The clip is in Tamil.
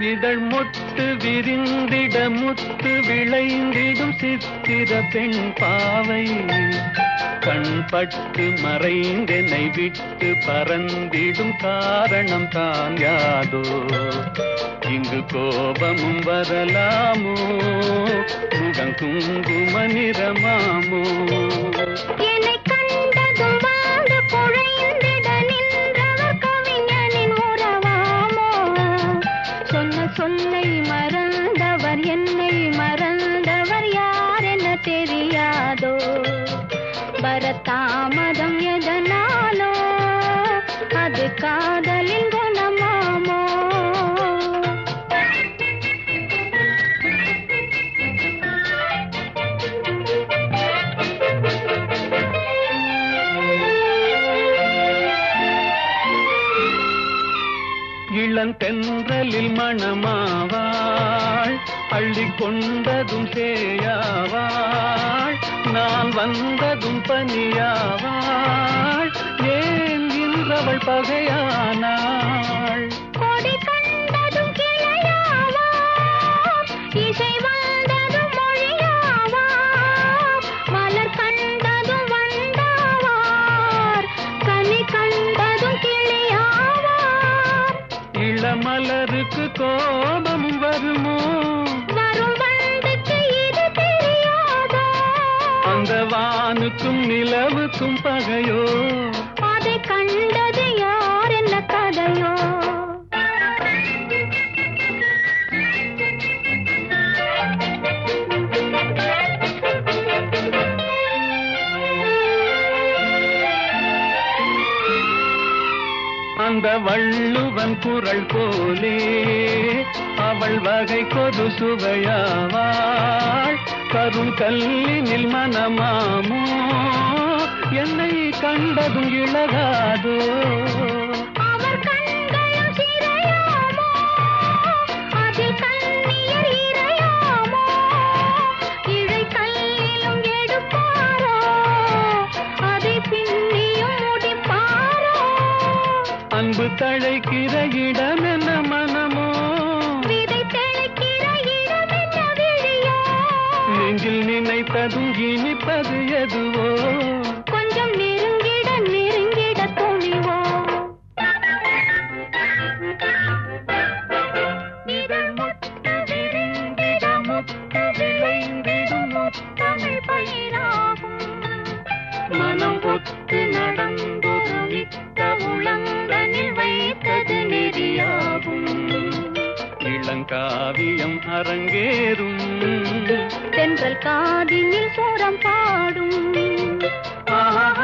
இதழ் மொட்டு விரிந்திட முத்து விளைந்திடும் சித்திர பெண் பாவை. கண்பட்டு மறைந்தனை விட்டு பறந்திடும் காரணம் தான் யாதோ. இங்கு கோபமும் வரலாமோ? முகம் குங்கும நிறமாமோ? என்னை என்னை மறந்தவர் என்னை மறந்தவர் யார் என்ன தெரியாதோ? வரத்தாமதம் இளந்தென்றலில் மணமாவாள். அள்ளி கொண்டதும் சேயாவாள். நான் வந்ததும் பனியாவாள் ஏன் இன்றவள் பகையானாள்? இளமலருக்கு கோபம் வருமோ? அந்த வானுக்கும் நிலவுக்கும் பகையோ? அந்த வள்ளுவன் குரல் போலே அவள் வகை கொது சுவையாவாள். கரும் கல்லினில் மனமாமோ என்னை கண்டதும் இழகாதோ. அவர் கண்களும் அன்பு தழைக்கிற இடம் என்ன மனமோ? நெஞ்சில் நினைத்ததும் இனிப்பது எதுவோ? கொஞ்சம் நெருங்கிட நெருங்கிட துணிவோ? இதழ் முட்டு விரிந்திட முத்து விளைந்திடும் முத்தமிழ் பயிராகும் மனம் ஒத்து இளங்காவியம் அரங்கேறும். தென்றல் காதினில் சோரம் பாடும். ஆஹா,